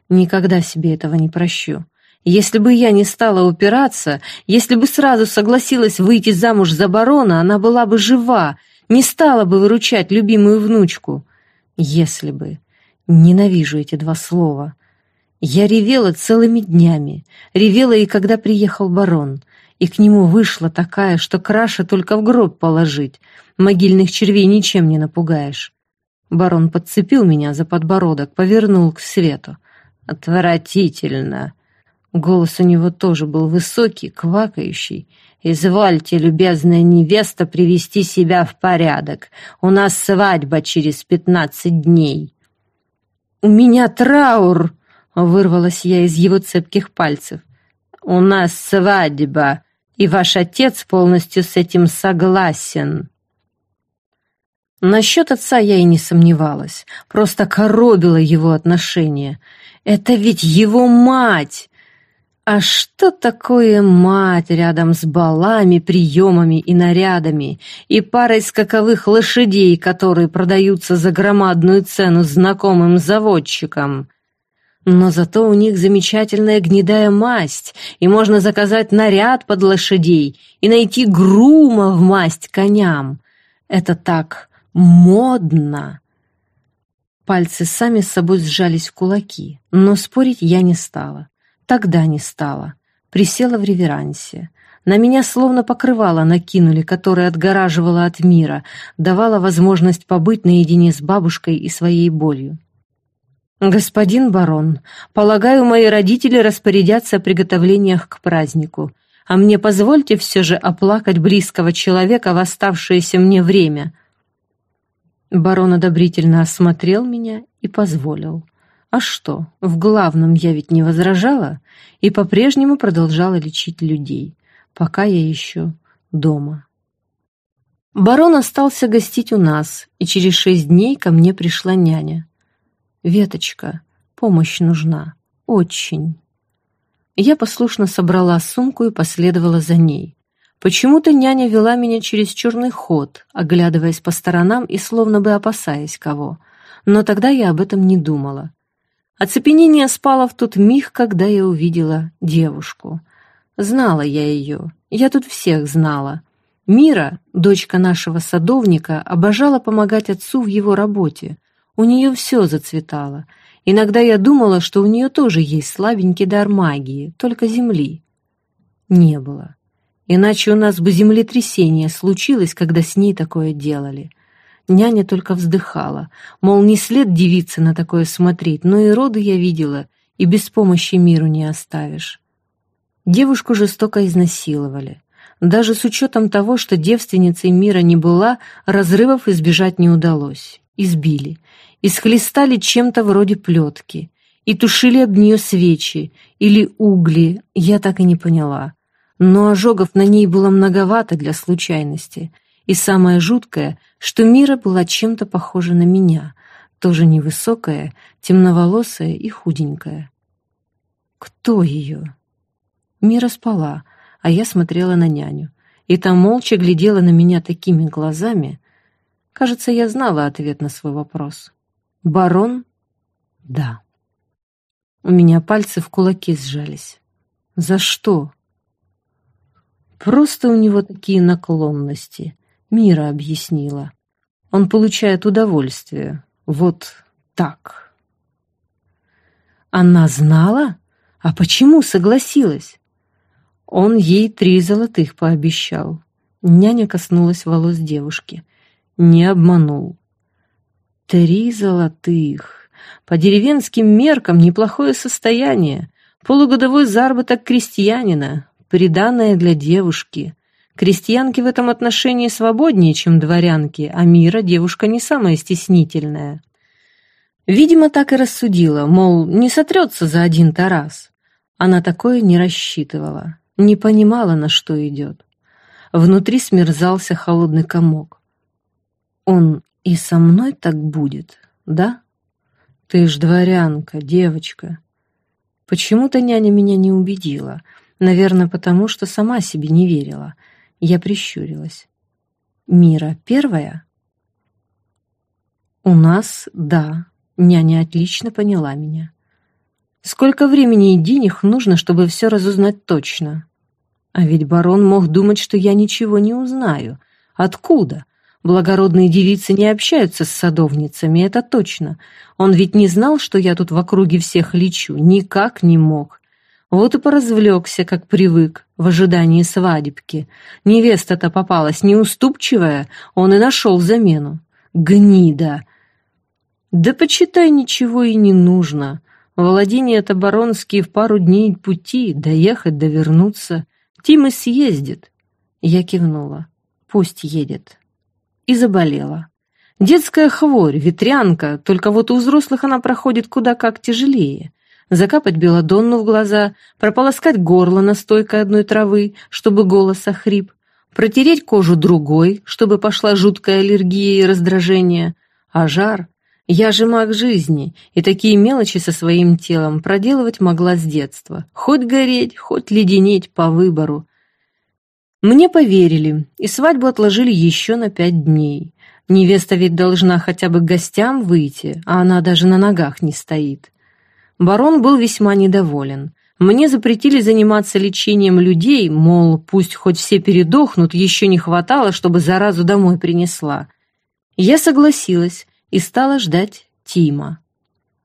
Никогда себе этого не прощу. Если бы я не стала упираться, если бы сразу согласилась выйти замуж за барона, она была бы жива, не стала бы выручать любимую внучку. Если бы. Ненавижу эти два слова. Я ревела целыми днями, ревела и когда приехал барон, и к нему вышла такая, что краше только в гроб положить, могильных червей ничем не напугаешь. Барон подцепил меня за подбородок, повернул к свету. «Отвратительно!» Голос у него тоже был высокий, квакающий. «Извольте, любезная невеста, привести себя в порядок. У нас свадьба через пятнадцать дней». «У меня траур!» — вырвалась я из его цепких пальцев. «У нас свадьба, и ваш отец полностью с этим согласен». Насчет отца я и не сомневалась, просто коробила его отношение. Это ведь его мать! А что такое мать рядом с балами, приемами и нарядами, и парой скаковых лошадей, которые продаются за громадную цену знакомым заводчикам? Но зато у них замечательная гнедая масть, и можно заказать наряд под лошадей и найти грума в масть коням. Это так модно. Пальцы сами с собой сжались в кулаки, но спорить я не стала. Тогда не стала. Присела в реверансе. На меня словно покрывало накинули, которое отгораживало от мира, давало возможность побыть наедине с бабушкой и своей болью. «Господин барон, полагаю, мои родители распорядятся о приготовлениях к празднику, а мне позвольте все же оплакать близкого человека в оставшееся мне время». Барон одобрительно осмотрел меня и позволил. А что, в главном я ведь не возражала и по-прежнему продолжала лечить людей, пока я еще дома. Барон остался гостить у нас, и через шесть дней ко мне пришла няня. «Веточка, помощь нужна. Очень». Я послушно собрала сумку и последовала за ней. Почему-то няня вела меня через черный ход, оглядываясь по сторонам и словно бы опасаясь кого. Но тогда я об этом не думала. Оцепенение спало в тот миг, когда я увидела девушку. Знала я ее, я тут всех знала. Мира, дочка нашего садовника, обожала помогать отцу в его работе. У нее все зацветало. Иногда я думала, что у нее тоже есть слабенький дар магии, только земли. Не было. Иначе у нас бы землетрясение случилось, когда с ней такое делали. Няня только вздыхала, мол, не след девицы на такое смотреть, но и роды я видела, и без помощи миру не оставишь. Девушку жестоко изнасиловали. Даже с учетом того, что девственницей мира не была, разрывов избежать не удалось. Избили. Исхлестали чем-то вроде плетки. И тушили об нее свечи или угли, я так и не поняла. Но ожогов на ней было многовато для случайности — и самое жуткое, что Мира была чем-то похожа на меня, тоже невысокая, темноволосая и худенькая. Кто ее? Мира спала, а я смотрела на няню, и та молча глядела на меня такими глазами. Кажется, я знала ответ на свой вопрос. Барон? Да. У меня пальцы в кулаки сжались. За что? Просто у него такие наклонности. Мира объяснила. Он получает удовольствие. Вот так. Она знала? А почему согласилась? Он ей три золотых пообещал. Няня коснулась волос девушки. Не обманул. Три золотых. По деревенским меркам неплохое состояние. Полугодовой заработок крестьянина. Приданное для девушки. Крестьянки в этом отношении свободнее, чем дворянки, а Мира девушка не самая стеснительная. Видимо, так и рассудила, мол, не сотрется за один-то раз. Она такое не рассчитывала, не понимала, на что идет. Внутри смерзался холодный комок. Он и со мной так будет, да? Ты ж дворянка, девочка. Почему-то няня меня не убедила. Наверное, потому что сама себе не верила. Я прищурилась. Мира первая? У нас, да. Няня отлично поняла меня. Сколько времени и денег нужно, чтобы все разузнать точно? А ведь барон мог думать, что я ничего не узнаю. Откуда? Благородные девицы не общаются с садовницами, это точно. Он ведь не знал, что я тут в округе всех лечу, никак не мог. Вот и поразвлекся, как привык, в ожидании свадебки. Невеста-то попалась неуступчивая, он и нашел замену. Гнида! Да почитай, ничего и не нужно. Владения-то баронские в пару дней пути, доехать, довернуться. Тим и съездит. Я кивнула. Пусть едет и заболела. Детская хворь, ветрянка, только вот у взрослых она проходит куда как тяжелее. Закапать белодонну в глаза, прополоскать горло настойкой одной травы, чтобы голос охрип, протереть кожу другой, чтобы пошла жуткая аллергия и раздражение. А жар? Я же маг жизни, и такие мелочи со своим телом проделывать могла с детства. Хоть гореть, хоть леденеть по выбору. Мне поверили, и свадьбу отложили еще на пять дней. Невеста ведь должна хотя бы к гостям выйти, а она даже на ногах не стоит. Барон был весьма недоволен. Мне запретили заниматься лечением людей, мол, пусть хоть все передохнут, еще не хватало, чтобы заразу домой принесла. Я согласилась и стала ждать Тима.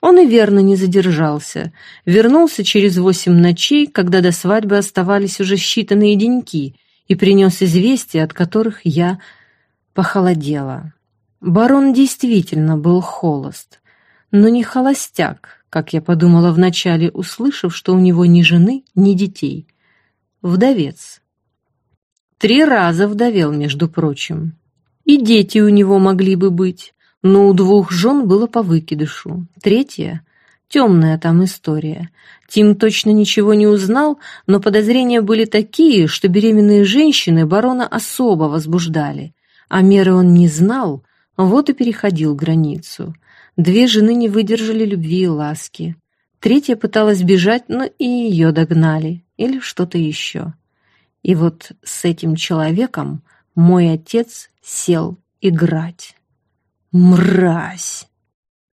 Он и верно не задержался. Вернулся через восемь ночей, когда до свадьбы оставались уже считанные деньки — и принес известия, от которых я похолодела. Барон действительно был холост, но не холостяк, как я подумала вначале, услышав, что у него ни жены, ни детей. Вдовец. Три раза вдовел, между прочим. И дети у него могли бы быть, но у двух жен было по выкидышу. Третья Темная там история. Тим точно ничего не узнал, но подозрения были такие, что беременные женщины барона особо возбуждали. А меры он не знал, вот и переходил границу. Две жены не выдержали любви и ласки. Третья пыталась бежать, но и ее догнали. Или что-то еще. И вот с этим человеком мой отец сел играть. Мразь!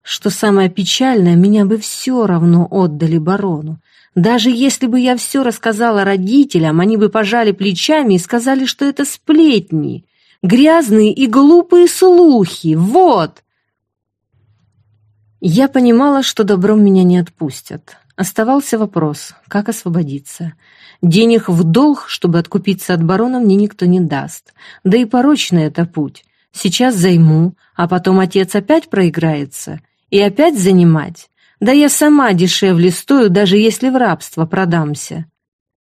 Что самое печальное, меня бы все равно отдали барону. Даже если бы я все рассказала родителям, они бы пожали плечами и сказали, что это сплетни, грязные и глупые слухи, вот. Я понимала, что добром меня не отпустят. Оставался вопрос, как освободиться. Денег в долг, чтобы откупиться от барона, мне никто не даст. Да и порочный это путь. Сейчас займу, а потом отец опять проиграется. И опять занимать? Да я сама дешевле стою, даже если в рабство продамся.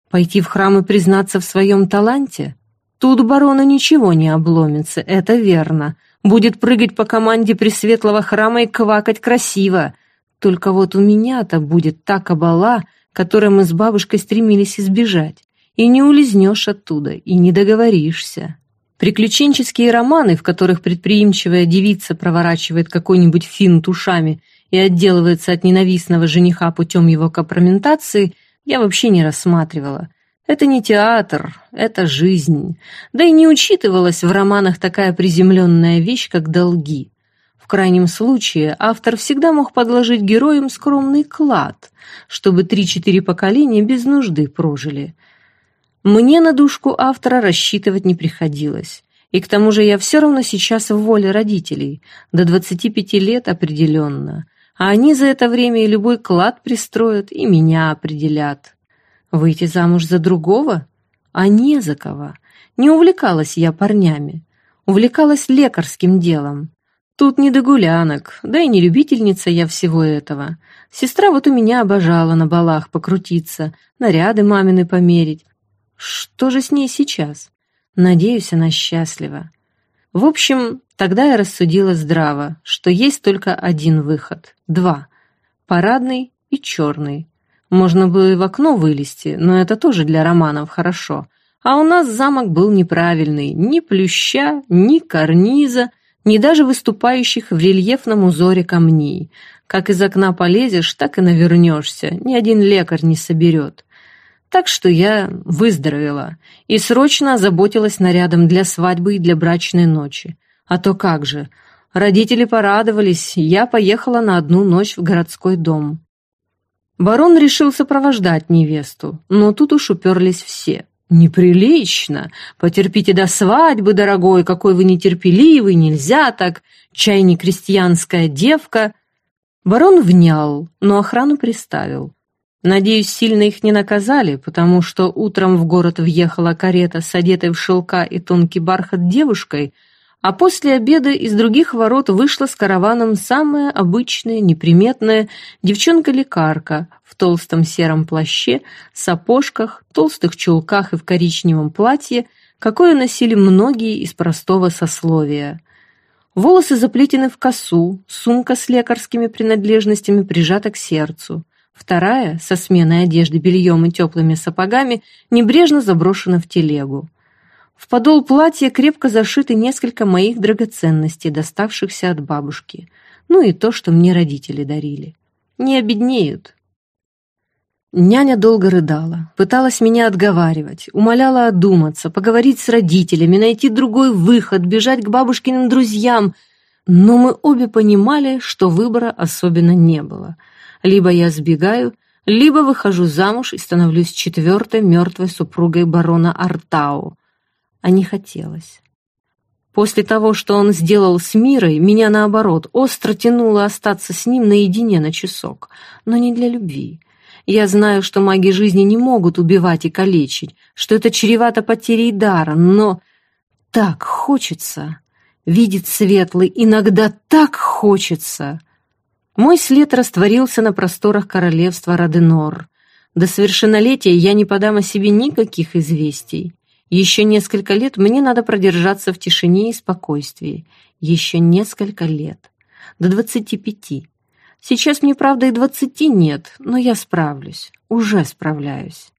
Пойти в храм и признаться в своем таланте? Тут барону ничего не обломится, это верно. Будет прыгать по команде Пресветлого храма и квакать красиво. Только вот у меня-то будет та кабала, которой мы с бабушкой стремились избежать. И не улизнешь оттуда, и не договоришься. Приключенческие романы, в которых предприимчивая девица проворачивает какой-нибудь финт ушами и отделывается от ненавистного жениха путем его компрометации, я вообще не рассматривала. Это не театр, это жизнь. Да и не учитывалась в романах такая приземленная вещь, как долги. В крайнем случае автор всегда мог подложить героям скромный клад, чтобы три-четыре поколения без нужды прожили – мне на душку автора рассчитывать не приходилось. И к тому же я все равно сейчас в воле родителей, до 25 лет определенно. А они за это время и любой клад пристроят, и меня определят. Выйти замуж за другого? А не за кого. Не увлекалась я парнями. Увлекалась лекарским делом. Тут не до гулянок, да и не любительница я всего этого. Сестра вот у меня обожала на балах покрутиться, наряды мамины померить, что же с ней сейчас? Надеюсь, она счастлива. В общем, тогда я рассудила здраво, что есть только один выход. Два. Парадный и черный. Можно и в окно вылезти, но это тоже для романов хорошо. А у нас замок был неправильный. Ни плюща, ни карниза, ни даже выступающих в рельефном узоре камней. Как из окна полезешь, так и навернешься, ни один лекарь не соберет. Так что я выздоровела и срочно озаботилась нарядом для свадьбы и для брачной ночи. А то как же, родители порадовались, я поехала на одну ночь в городской дом. Барон решил сопровождать невесту, но тут уж уперлись все. «Неприлично! Потерпите до свадьбы, дорогой, какой вы нетерпеливый, нельзя так! Чай не крестьянская девка!» Барон внял, но охрану приставил. Надеюсь, сильно их не наказали, потому что утром в город въехала карета с одетой в шелка и тонкий бархат девушкой, а после обеда из других ворот вышла с караваном самая обычная, неприметная девчонка-лекарка в толстом сером плаще, сапожках, толстых чулках и в коричневом платье, какое носили многие из простого сословия. Волосы заплетены в косу, сумка с лекарскими принадлежностями прижата к сердцу. Вторая, со сменой одежды, бельем и теплыми сапогами, небрежно заброшена в телегу. В подол платья крепко зашиты несколько моих драгоценностей, доставшихся от бабушки. Ну и то, что мне родители дарили. Не обеднеют. Няня долго рыдала, пыталась меня отговаривать, умоляла одуматься, поговорить с родителями, найти другой выход, бежать к бабушкиным друзьям. Но мы обе понимали, что выбора особенно не было — либо я сбегаю, либо выхожу замуж и становлюсь четвертой мертвой супругой барона Артау. А не хотелось. После того, что он сделал с Мирой, меня, наоборот, остро тянуло остаться с ним наедине на часок, но не для любви. Я знаю, что маги жизни не могут убивать и калечить, что это чревато потерей дара, но так хочется. Видеть светлый иногда так хочется. Мой след растворился на просторах королевства Раденор. До совершеннолетия я не подам о себе никаких известий. Еще несколько лет мне надо продержаться в тишине и спокойствии. Еще несколько лет. До двадцати пяти. Сейчас мне, правда, и двадцати нет, но я справлюсь. Уже справляюсь.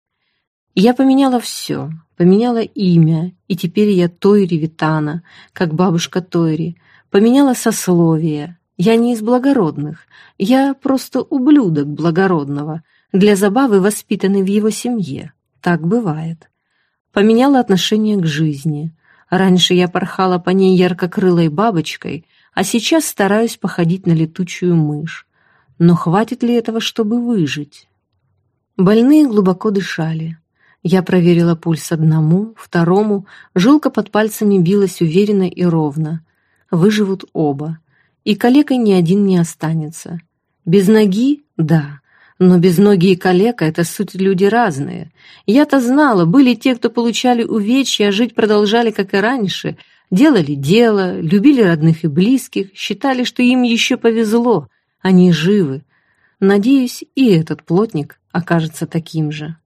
Я поменяла все. Поменяла имя, и теперь я Тойри Витана, как бабушка Тойри. Поменяла сословие, я не из благородных, я просто ублюдок благородного, для забавы воспитанный в его семье. Так бывает. Поменяла отношение к жизни. Раньше я порхала по ней яркокрылой бабочкой, а сейчас стараюсь походить на летучую мышь. Но хватит ли этого, чтобы выжить? Больные глубоко дышали. Я проверила пульс одному, второму, жилка под пальцами билась уверенно и ровно. Выживут оба и калекой ни один не останется. Без ноги — да, но без ноги и калека — это суть люди разные. Я-то знала, были те, кто получали увечья, а жить продолжали, как и раньше, делали дело, любили родных и близких, считали, что им еще повезло, они живы. Надеюсь, и этот плотник окажется таким же.